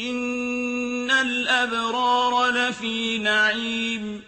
إِنَّ الْأَبْرَارَ لَفِي نَعِيمٍ